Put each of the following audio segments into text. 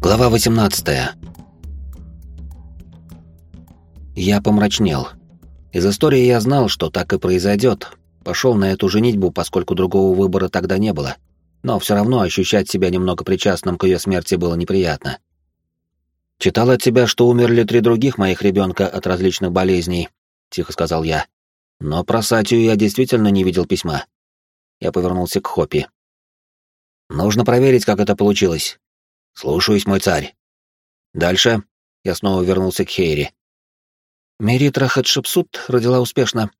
Глава 18. Я помрачнел. Из истории я знал, что так и произойдет. Пошел на эту женитьбу, поскольку другого выбора тогда не было. Но все равно ощущать себя немного причастным к ее смерти было неприятно. «Читал от тебя, что умерли три других моих ребенка от различных болезней», — тихо сказал я. «Но про Сатию я действительно не видел письма». Я повернулся к Хопи. «Нужно проверить, как это получилось. «Слушаюсь, мой царь». «Дальше?» Я снова вернулся к Хейре. Меритра Хатшепсут родила успешно.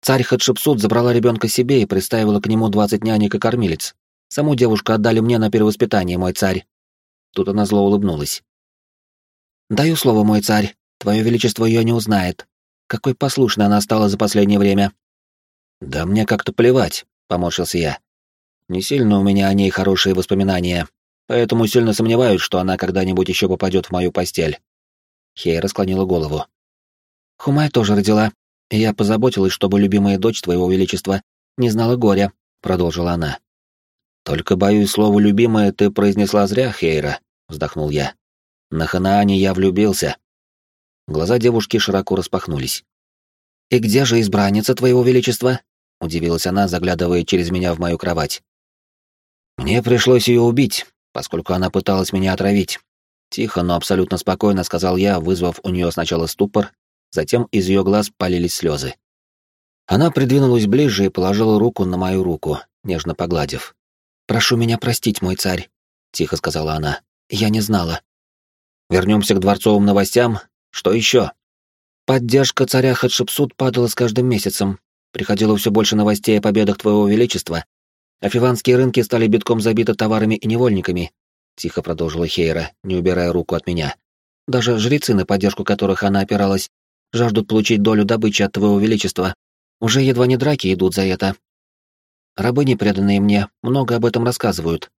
Царь Хатшепсут забрала ребенка себе и приставила к нему двадцать нянек и кормилец. Саму девушку отдали мне на перевоспитание, мой царь. Тут она зло улыбнулась. «Даю слово, мой царь, твое величество ее не узнает. Какой послушной она стала за последнее время». «Да мне как-то плевать», — поморщился я. «Не сильно у меня о ней хорошие воспоминания, поэтому сильно сомневаюсь, что она когда-нибудь еще попадет в мою постель. Хейра склонила голову. Хумай тоже родила, я позаботилась, чтобы любимая дочь твоего величества не знала горя, продолжила она. Только боюсь, слово любимая ты произнесла зря, Хейра, вздохнул я. На Ханаане я влюбился. Глаза девушки широко распахнулись. И где же избранница твоего величества? удивилась она, заглядывая через меня в мою кровать. Мне пришлось ее убить, поскольку она пыталась меня отравить. Тихо, но абсолютно спокойно сказал я, вызвав у нее сначала ступор, затем из ее глаз полились слезы. Она придвинулась ближе и положила руку на мою руку, нежно погладив. «Прошу меня простить, мой царь», — тихо сказала она. «Я не знала». Вернемся к дворцовым новостям. Что еще? Поддержка царя Хатшепсут падала с каждым месяцем. Приходило все больше новостей о победах твоего величества, Афиванские рынки стали битком забиты товарами и невольниками, тихо продолжила Хейра, не убирая руку от меня. Даже жрецы, на поддержку которых она опиралась, жаждут получить долю добычи от твоего величества. Уже едва не драки идут за это. Рабыни, преданные мне, много об этом рассказывают.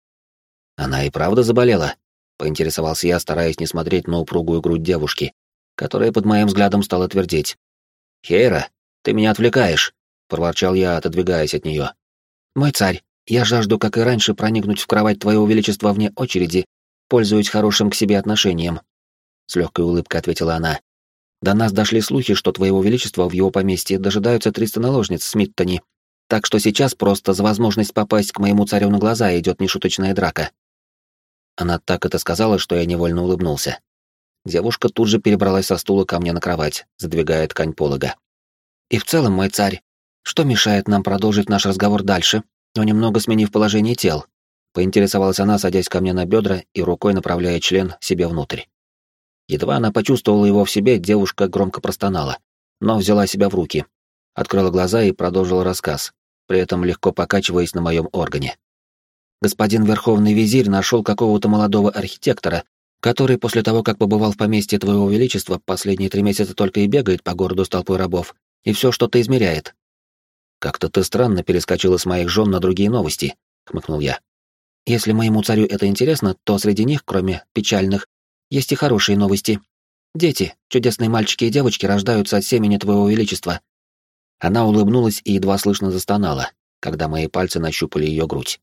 Она и правда заболела, поинтересовался я, стараясь не смотреть на упругую грудь девушки, которая под моим взглядом стала твердеть. «Хейра, ты меня отвлекаешь», — проворчал я, отодвигаясь от нее. «Мой царь, я жажду, как и раньше, проникнуть в кровать твоего величества вне очереди, пользуясь хорошим к себе отношением. С легкой улыбкой ответила она. До нас дошли слухи, что твоего величества в его поместье дожидаются триста наложниц Смиттони, так что сейчас просто за возможность попасть к моему царю на глаза идет нешуточная драка. Она так это сказала, что я невольно улыбнулся. Девушка тут же перебралась со стула ко мне на кровать, задвигая ткань полога. И в целом, мой царь, что мешает нам продолжить наш разговор дальше, но немного сменив положение тел? Поинтересовалась она, садясь ко мне на бедра и рукой направляя член себе внутрь. Едва она почувствовала его в себе, девушка громко простонала, но взяла себя в руки, открыла глаза и продолжила рассказ, при этом легко покачиваясь на моем органе. Господин Верховный Визирь нашел какого-то молодого архитектора, который после того, как побывал в поместье Твоего Величества, последние три месяца только и бегает по городу с толпой рабов, и все что-то измеряет. «Как-то ты странно перескочила с моих жен на другие новости», — хмыкнул я. «Если моему царю это интересно, то среди них, кроме печальных, есть и хорошие новости. Дети, чудесные мальчики и девочки, рождаются от семени твоего величества». Она улыбнулась и едва слышно застонала, когда мои пальцы нащупали ее грудь.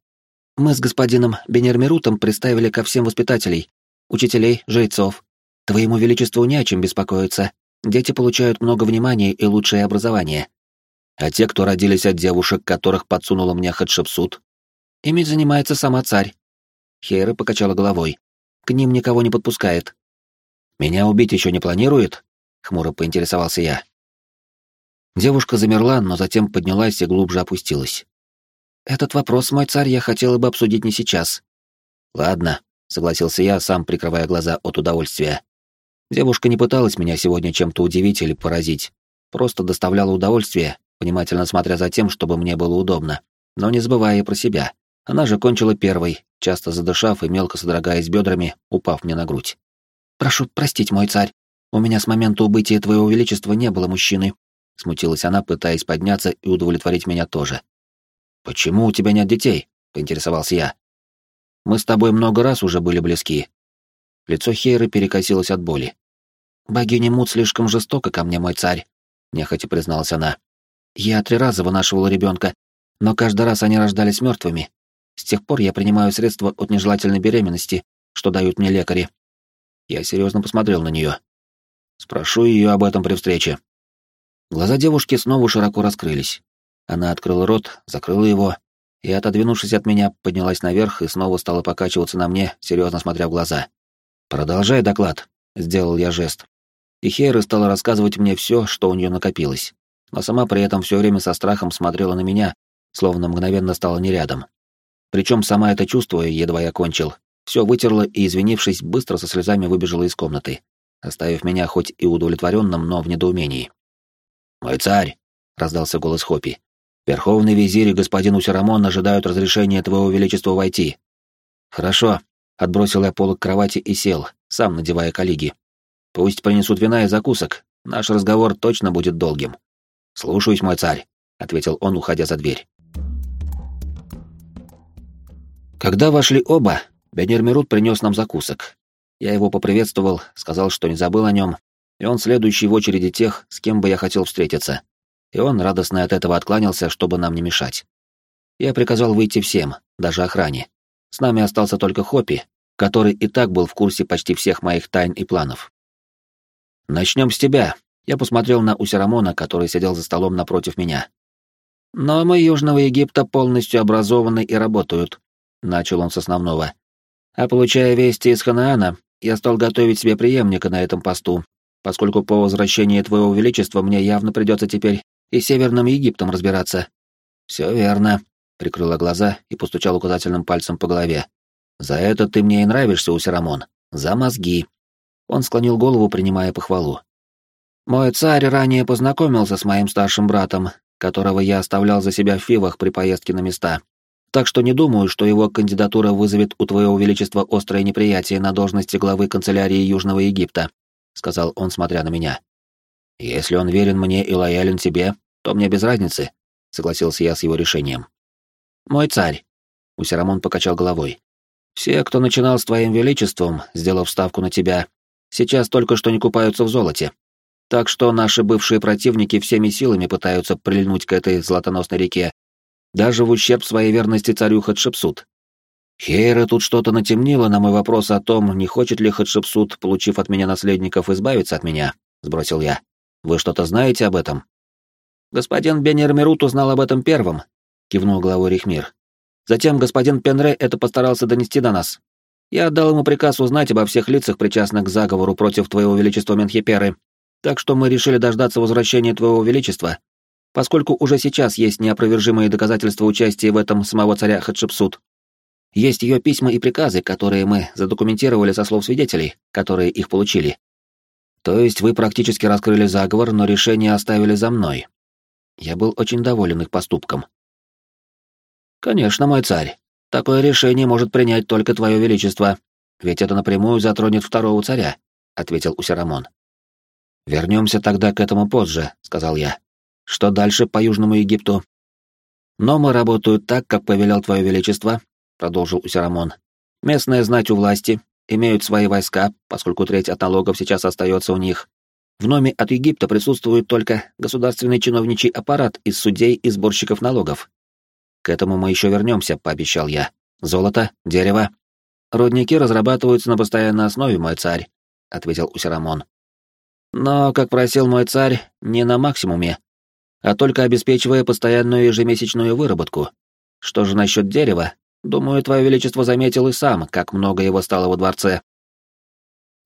«Мы с господином Бенермерутом приставили ко всем воспитателей, учителей, жрецов. Твоему величеству не о чем беспокоиться. Дети получают много внимания и лучшее образование. А те, кто родились от девушек, которых подсунула мне Хатшепсут, ими занимается сама царь. Хейра покачала головой. К ним никого не подпускает. Меня убить еще не планирует? Хмуро поинтересовался я. Девушка замерла, но затем поднялась и глубже опустилась. Этот вопрос, мой царь, я хотела бы обсудить не сейчас. Ладно, согласился я, сам прикрывая глаза от удовольствия. Девушка не пыталась меня сегодня чем-то удивить или поразить, просто доставляла удовольствие, внимательно смотря за тем, чтобы мне было удобно, но не забывая про себя. Она же кончила первой, часто задышав и мелко содрогаясь бедрами, упав мне на грудь. «Прошу простить, мой царь, у меня с момента убытия твоего величества не было мужчины», смутилась она, пытаясь подняться и удовлетворить меня тоже. «Почему у тебя нет детей?» — поинтересовался я. «Мы с тобой много раз уже были близки». Лицо Хейры перекосилось от боли. «Богиня Мут слишком жестока ко мне, мой царь», — нехотя призналась она. Я три раза вынашивала ребенка, но каждый раз они рождались мертвыми. С тех пор я принимаю средства от нежелательной беременности, что дают мне лекари. Я серьезно посмотрел на нее. Спрошу ее об этом при встрече. Глаза девушки снова широко раскрылись. Она открыла рот, закрыла его, и, отодвинувшись от меня, поднялась наверх и снова стала покачиваться на мне, серьезно смотря в глаза. «Продолжай доклад», — сделал я жест. И Хейра стала рассказывать мне все, что у нее накопилось, но сама при этом все время со страхом смотрела на меня, словно мгновенно стала не рядом. Причем сама это чувствуя, едва я кончил, все вытерла и, извинившись, быстро со слезами выбежала из комнаты, оставив меня хоть и удовлетворенным, но в недоумении. «Мой царь!» — раздался голос Хопи. «Верховный визирь и господин Усерамон ожидают разрешения твоего величества войти». «Хорошо», — отбросил я полок кровати и сел, сам надевая коллеги. «Пусть принесут вина и закусок, наш разговор точно будет долгим». «Слушаюсь, мой царь», — ответил он, уходя за дверь. Когда вошли оба, Бенермирут принес нам закусок. Я его поприветствовал, сказал, что не забыл о нем, и он следующий в очереди тех, с кем бы я хотел встретиться. И он радостно от этого откланялся, чтобы нам не мешать. Я приказал выйти всем, даже охране. С нами остался только Хоппи, который и так был в курсе почти всех моих тайн и планов. «Начнем с тебя», — я посмотрел на Усерамона, который сидел за столом напротив меня. «Но мы Южного Египта полностью образованы и работают», — начал он с основного. «А получая вести из Ханаана, я стал готовить себе преемника на этом посту, поскольку по возвращении Твоего Величества мне явно придется теперь и Северным Египтом разбираться». «Все верно», — прикрыла глаза и постучал указательным пальцем по голове. «За это ты мне и нравишься, Усерамон. За мозги». Он склонил голову, принимая похвалу. «Мой царь ранее познакомился с моим старшим братом, которого я оставлял за себя в Фивах при поездке на места. Так что не думаю, что его кандидатура вызовет у Твоего Величества острое неприятие на должности главы канцелярии Южного Египта сказал он, смотря на меня. Если он верен мне и лоялен тебе, то мне без разницы, согласился я с его решением. Мой царь, Усерамон покачал головой. Все, кто начинал с твоим величеством, сделав ставку на тебя, сейчас только что не купаются в золоте. Так что наши бывшие противники всеми силами пытаются прильнуть к этой златоносной реке, даже в ущерб своей верности царю Хатшепсут. Хейра тут что-то натемнило на мой вопрос о том, не хочет ли Хатшепсут, получив от меня наследников, избавиться от меня, сбросил я. Вы что-то знаете об этом? Господин Бенермерут узнал об этом первым, кивнул главой Рихмир. Затем господин Пенре это постарался донести до нас. Я отдал ему приказ узнать обо всех лицах, причастных к заговору против твоего величества Менхиперы, так что мы решили дождаться возвращения твоего величества, поскольку уже сейчас есть неопровержимые доказательства участия в этом самого царя Хатшепсут. Есть ее письма и приказы, которые мы задокументировали со слов свидетелей, которые их получили. То есть вы практически раскрыли заговор, но решение оставили за мной. Я был очень доволен их поступком. Конечно, мой царь. Такое решение может принять только твое величество, ведь это напрямую затронет второго царя, ответил Усерамон. Вернемся тогда к этому позже, сказал я. Что дальше по Южному Египту? Но мы работают так, как повелел твое величество, продолжил Усерамон. Местная знать у власти, имеют свои войска, поскольку треть от налогов сейчас остается у них. В Номе от Египта присутствует только государственный чиновничий аппарат из судей и сборщиков налогов. К этому мы еще вернемся, пообещал я. Золото, дерево. Родники разрабатываются на постоянной основе, мой царь, ответил Усерамон. Но, как просил мой царь, не на максимуме, а только обеспечивая постоянную ежемесячную выработку. Что же насчет дерева, Думаю, Твое Величество заметил и сам, как много его стало во дворце.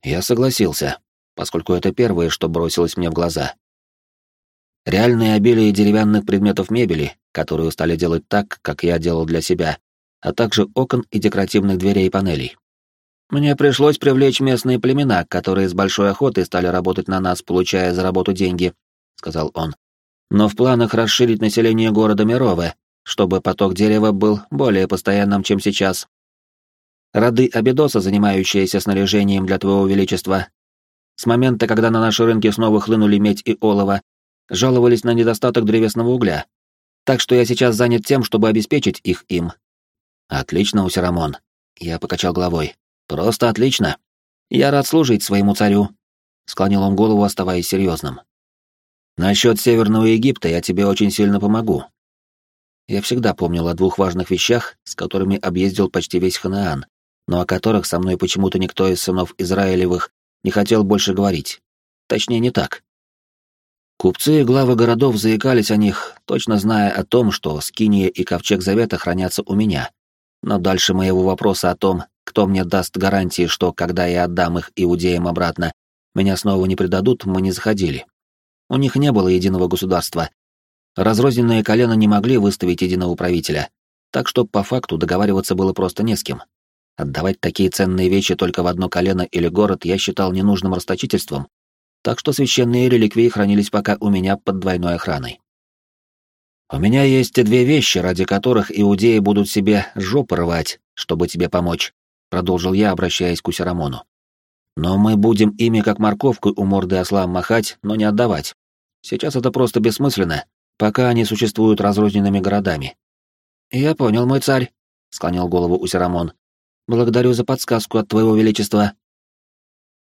Я согласился, поскольку это первое, что бросилось мне в глаза. Реальное обилие деревянных предметов мебели, которую стали делать так, как я делал для себя, а также окон и декоративных дверей и панелей. Мне пришлось привлечь местные племена, которые с большой охотой стали работать на нас, получая за работу деньги, — сказал он. Но в планах расширить население города Мирове чтобы поток дерева был более постоянным, чем сейчас. Роды Абидоса, занимающиеся снаряжением для твоего величества, с момента, когда на наши рынки снова хлынули медь и олово, жаловались на недостаток древесного угля. Так что я сейчас занят тем, чтобы обеспечить их им. Отлично, Усерамон. Я покачал головой. Просто отлично. Я рад служить своему царю. Склонил он голову, оставаясь серьезным. Насчет Северного Египта я тебе очень сильно помогу. Я всегда помнил о двух важных вещах, с которыми объездил почти весь Ханаан, но о которых со мной почему-то никто из сынов Израилевых не хотел больше говорить. Точнее, не так. Купцы и главы городов заикались о них, точно зная о том, что Скиния и Ковчег Завета хранятся у меня. Но дальше моего вопроса о том, кто мне даст гарантии, что, когда я отдам их иудеям обратно, меня снова не предадут, мы не заходили. У них не было единого государства. Разрозненные колена не могли выставить единого правителя, так что по факту договариваться было просто не с кем. Отдавать такие ценные вещи только в одно колено или город я считал ненужным расточительством, так что священные реликвии хранились пока у меня под двойной охраной. «У меня есть две вещи, ради которых иудеи будут себе жопы рвать, чтобы тебе помочь», — продолжил я, обращаясь к Усерамону. «Но мы будем ими как морковкой у морды осла махать, но не отдавать. Сейчас это просто бессмысленно, пока они существуют разрозненными городами». «Я понял, мой царь», — склонил голову Усерамон. «Благодарю за подсказку от твоего величества».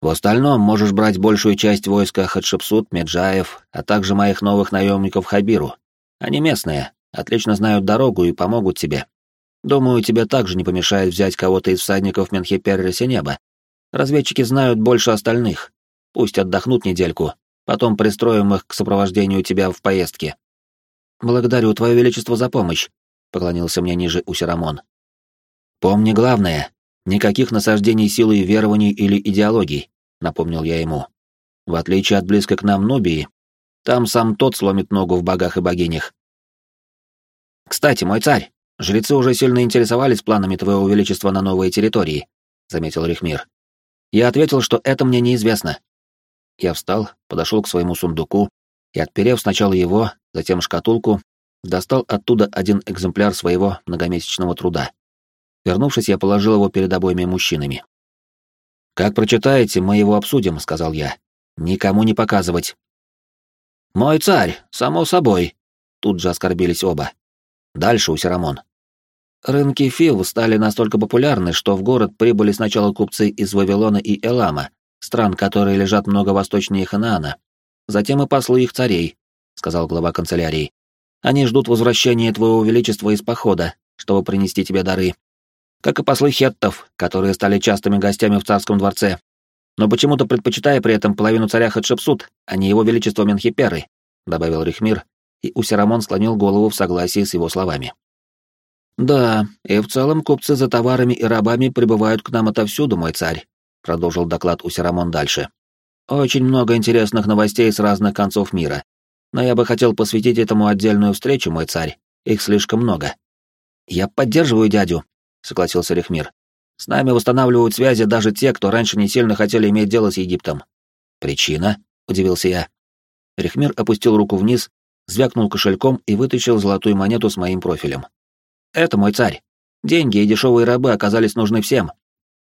В остальном можешь брать большую часть войска Хатшепсут, Меджаев, а также моих новых наемников Хабиру. Они местные, отлично знают дорогу и помогут тебе. Думаю, тебе также не помешает взять кого-то из всадников Менхиперриса неба. Разведчики знают больше остальных. Пусть отдохнут недельку, потом пристроим их к сопровождению тебя в поездке. Благодарю, Твое Величество, за помощь, — поклонился мне ниже Усерамон. Помни главное, никаких насаждений силы верований или идеологий напомнил я ему. В отличие от близко к нам Нубии, там сам тот сломит ногу в богах и богинях. Кстати, мой царь, жрецы уже сильно интересовались планами твоего величества на новые территории, заметил Рихмир. Я ответил, что это мне неизвестно. Я встал, подошел к своему сундуку и, отперев сначала его, затем шкатулку, достал оттуда один экземпляр своего многомесячного труда. Вернувшись, я положил его перед обоими мужчинами. «Как прочитаете, мы его обсудим», — сказал я. «Никому не показывать». «Мой царь, само собой», — тут же оскорбились оба. Дальше, Усерамон. Рынки Фив стали настолько популярны, что в город прибыли сначала купцы из Вавилона и Элама, стран, которые лежат много восточнее Ханаана, затем и послы их царей, — сказал глава канцелярии. Они ждут возвращения твоего величества из похода, чтобы принести тебе дары как и послы хеттов, которые стали частыми гостями в царском дворце, но почему-то предпочитая при этом половину царя Хатшепсут, а не его величество Менхиперы, добавил Рихмир, и Усерамон склонил голову в согласии с его словами. «Да, и в целом купцы за товарами и рабами прибывают к нам отовсюду, мой царь», — продолжил доклад Усерамон дальше. «Очень много интересных новостей с разных концов мира, но я бы хотел посвятить этому отдельную встречу, мой царь, их слишком много». «Я поддерживаю дядю», — согласился Рехмир. «С нами восстанавливают связи даже те, кто раньше не сильно хотели иметь дело с Египтом». «Причина?» — удивился я. Рехмир опустил руку вниз, звякнул кошельком и вытащил золотую монету с моим профилем. «Это мой царь. Деньги и дешевые рабы оказались нужны всем.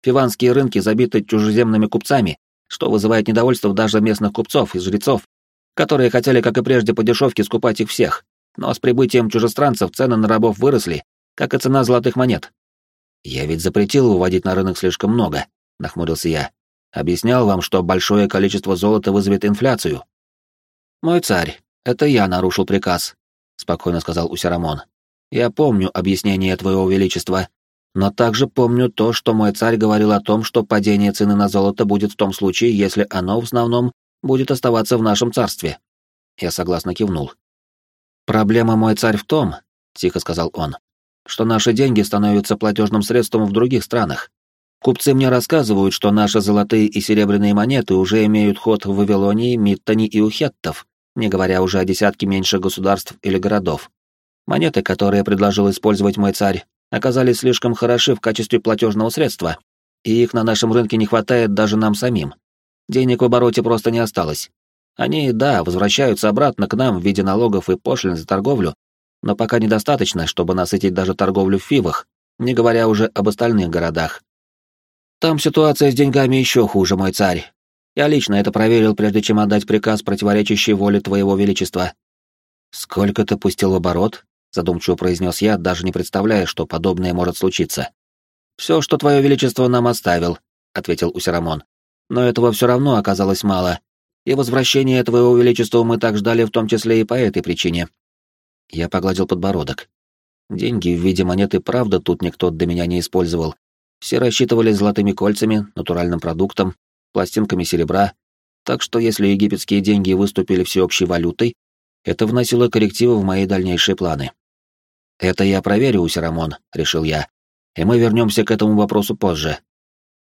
Фиванские рынки забиты чужеземными купцами, что вызывает недовольство даже местных купцов и жрецов, которые хотели, как и прежде, по дешевке скупать их всех. Но с прибытием чужестранцев цены на рабов выросли, как и цена золотых монет. «Я ведь запретил выводить на рынок слишком много», — нахмурился я. «Объяснял вам, что большое количество золота вызовет инфляцию». «Мой царь, это я нарушил приказ», — спокойно сказал Усерамон. «Я помню объяснение твоего величества, но также помню то, что мой царь говорил о том, что падение цены на золото будет в том случае, если оно в основном будет оставаться в нашем царстве». Я согласно кивнул. «Проблема, мой царь, в том», — тихо сказал он, что наши деньги становятся платежным средством в других странах. Купцы мне рассказывают, что наши золотые и серебряные монеты уже имеют ход в Вавилонии, Миттане и Ухеттов, не говоря уже о десятке меньших государств или городов. Монеты, которые предложил использовать мой царь, оказались слишком хороши в качестве платежного средства, и их на нашем рынке не хватает даже нам самим. Денег в обороте просто не осталось. Они, да, возвращаются обратно к нам в виде налогов и пошлин за торговлю, но пока недостаточно, чтобы насытить даже торговлю в Фивах, не говоря уже об остальных городах. Там ситуация с деньгами еще хуже, мой царь. Я лично это проверил, прежде чем отдать приказ, противоречащий воле твоего величества. Сколько ты пустил в оборот? Задумчиво произнес я, даже не представляя, что подобное может случиться. Все, что твое величество нам оставил, ответил Усерамон. Но этого все равно оказалось мало. И возвращение твоего величества мы так ждали в том числе и по этой причине. Я погладил подбородок. Деньги в виде монеты правда тут никто до меня не использовал. Все рассчитывали золотыми кольцами, натуральным продуктом, пластинками серебра, так что если египетские деньги выступили всеобщей валютой, это вносило коррективы в мои дальнейшие планы. «Это я проверю, Усерамон», — решил я, — «и мы вернемся к этому вопросу позже».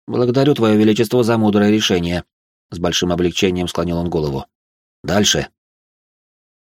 «Благодарю Твое Величество за мудрое решение», — с большим облегчением склонил он голову. «Дальше»,